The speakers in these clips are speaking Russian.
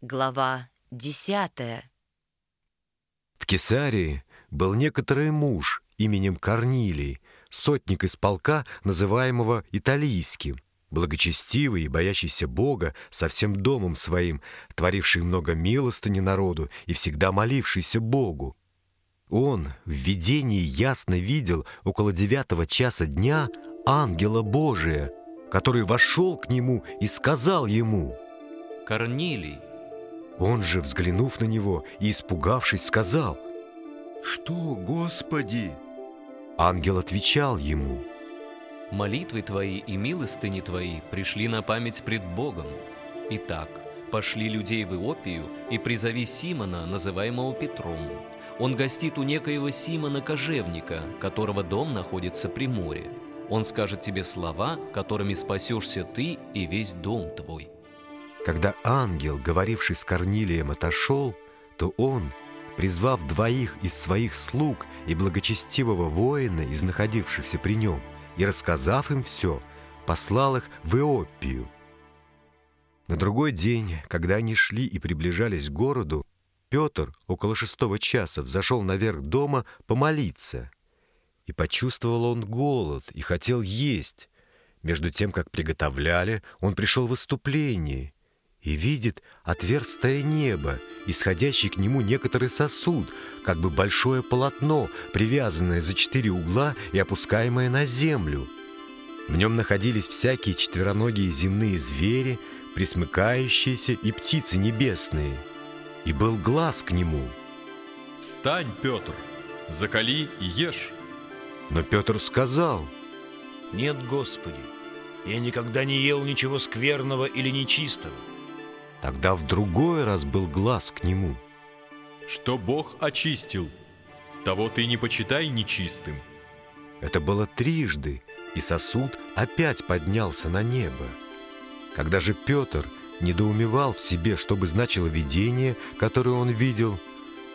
Глава десятая. В Кесарии был некоторый муж именем Корнилий, сотник из полка, называемого Италийским, благочестивый и боящийся Бога со всем домом своим, творивший много милостыни народу и всегда молившийся Богу. Он в видении ясно видел около девятого часа дня ангела Божия, который вошел к нему и сказал ему «Корнилий, он же, взглянув на него и испугавшись, сказал, «Что, Господи?» Ангел отвечал ему, молитвы твои и милостыни твои пришли на память пред Богом. Итак, пошли людей в Иопию и призови Симона, называемого Петром. Он гостит у некоего Симона Кожевника, которого дом находится при море. Он скажет тебе слова, которыми спасешься ты и весь дом твой». Когда ангел, говоривший с Корнилием, отошел, то он, призвав двоих из своих слуг и благочестивого воина из находившихся при нем, и рассказав им все, послал их в Иопию. На другой день, когда они шли и приближались к городу, Петр около шестого часа взошел наверх дома помолиться. И почувствовал он голод и хотел есть. Между тем, как приготовляли, он пришел в выступление и видит отверстое небо, исходящий к нему некоторый сосуд, как бы большое полотно, привязанное за четыре угла и опускаемое на землю. В нем находились всякие четвероногие земные звери, присмыкающиеся и птицы небесные. И был глаз к нему. «Встань, Петр, закали и ешь!» Но Петр сказал, «Нет, Господи, я никогда не ел ничего скверного или нечистого». Тогда в другой раз был глаз к нему. Что Бог очистил, того ты не почитай нечистым. Это было трижды, и сосуд опять поднялся на небо. Когда же Петр недоумевал в себе, что бы значило видение, которое он видел,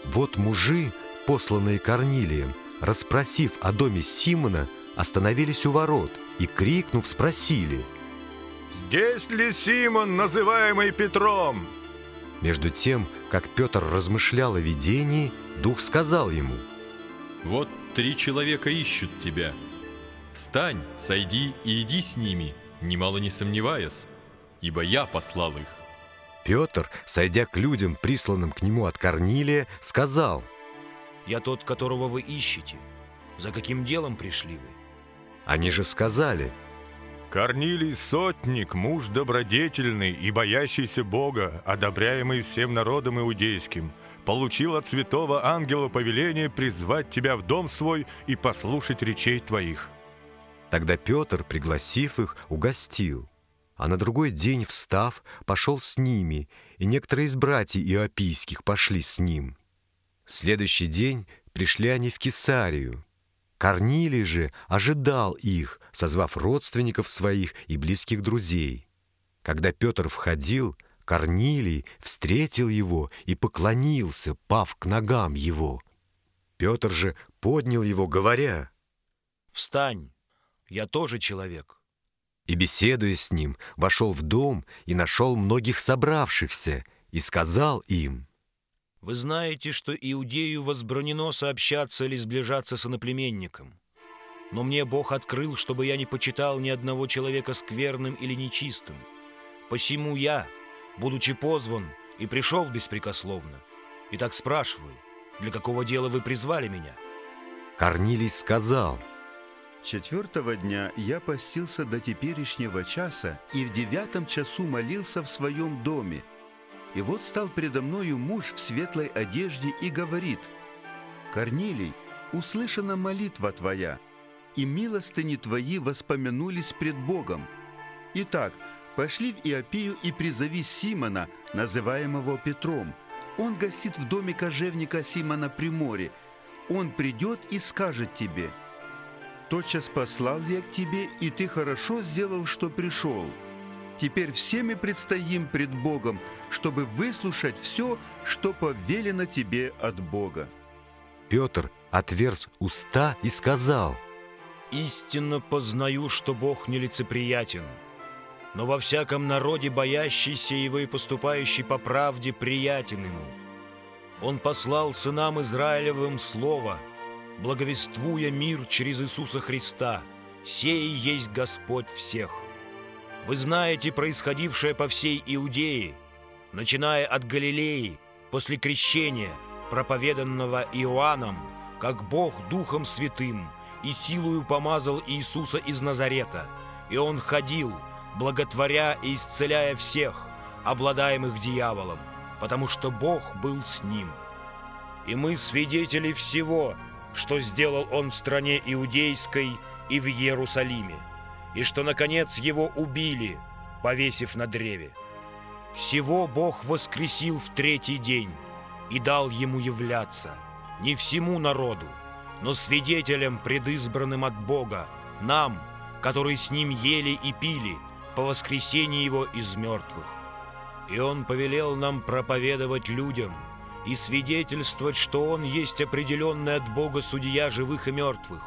вот мужи, посланные Корнилием, расспросив о доме Симона, остановились у ворот и, крикнув, спросили — Здесь ли Симон, называемый Петром? Между тем, как Петр размышлял о видении, Дух сказал ему, «Вот три человека ищут тебя. Встань, сойди и иди с ними, немало не сомневаясь, ибо я послал их». Петр, сойдя к людям, присланным к нему от Корнилия, сказал, «Я тот, которого вы ищете. За каким делом пришли вы?» Они же сказали, Корнилий Сотник, муж добродетельный и боящийся Бога, одобряемый всем народом иудейским, получил от святого ангела повеление призвать тебя в дом свой и послушать речей твоих». Тогда Петр, пригласив их, угостил. А на другой день, встав, пошел с ними, и некоторые из братьев иопийских пошли с ним. В следующий день пришли они в Кесарию, Корнилий же ожидал их, созвав родственников своих и близких друзей. Когда Петр входил, Корнилий встретил его и поклонился, пав к ногам его. Петр же поднял его, говоря, «Встань, я тоже человек». И, беседуя с ним, вошел в дом и нашел многих собравшихся, и сказал им, вы знаете, что Иудею возбранено сообщаться или сближаться с иноплеменником. Но мне Бог открыл, чтобы я не почитал ни одного человека скверным или нечистым. Посему я, будучи позван, и пришел беспрекословно. И так спрашиваю, для какого дела вы призвали меня?» Корнилий сказал, Четвертого дня я постился до теперешнего часа и в девятом часу молился в своем доме, и вот стал предо мною муж в светлой одежде и говорит, «Корнилий, услышана молитва твоя, и милостыни твои воспомянулись пред Богом. Итак, пошли в Иопию и призови Симона, называемого Петром. Он гостит в доме кожевника Симона при море. Он придет и скажет тебе, «Тотчас послал я к тебе, и ты хорошо сделал, что пришел». Теперь все мы предстоим пред Богом, чтобы выслушать все, что повелено тебе от Бога. Петр отверз уста и сказал, «Истинно познаю, что Бог нелицеприятен. но во всяком народе боящийся его и поступающий по правде приятен ему. Он послал сынам Израилевым слово, благовествуя мир через Иисуса Христа, сей есть Господь всех. Вы знаете происходившее по всей Иудее, начиная от Галилеи, после крещения, проповеданного Иоанном, как Бог Духом Святым и силою помазал Иисуса из Назарета, и Он ходил, благотворя и исцеляя всех, обладаемых дьяволом, потому что Бог был с ним. И мы свидетели всего, что сделал Он в стране Иудейской и в Иерусалиме, и что, наконец, Его убили, повесив на древе. Всего Бог воскресил в третий день и дал Ему являться, не всему народу, но свидетелям, предызбранным от Бога, нам, которые с Ним ели и пили – по воскресении Его из мертвых. И Он повелел нам проповедовать людям и свидетельствовать, что Он есть определенный от Бога судья живых и мертвых.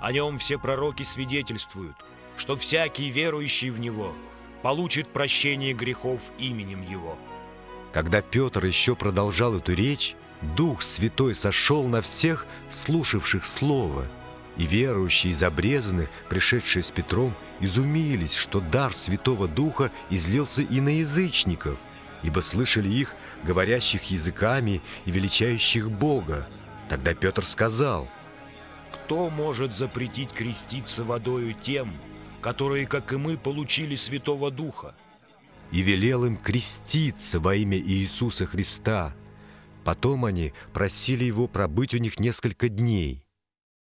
О Нем все пророки свидетельствуют, что всякий верующий в Него получит прощение грехов именем Его. Когда Петр еще продолжал эту речь, Дух Святой сошел на всех, слушавших Слово – и верующие из обрезанных, пришедшие с Петром, изумились, что дар Святого Духа излился и на язычников, ибо слышали их, говорящих языками и величающих Бога. Тогда Петр сказал, «Кто может запретить креститься водою тем, которые, как и мы, получили Святого Духа?» И велел им креститься во имя Иисуса Христа. Потом они просили его пробыть у них несколько дней –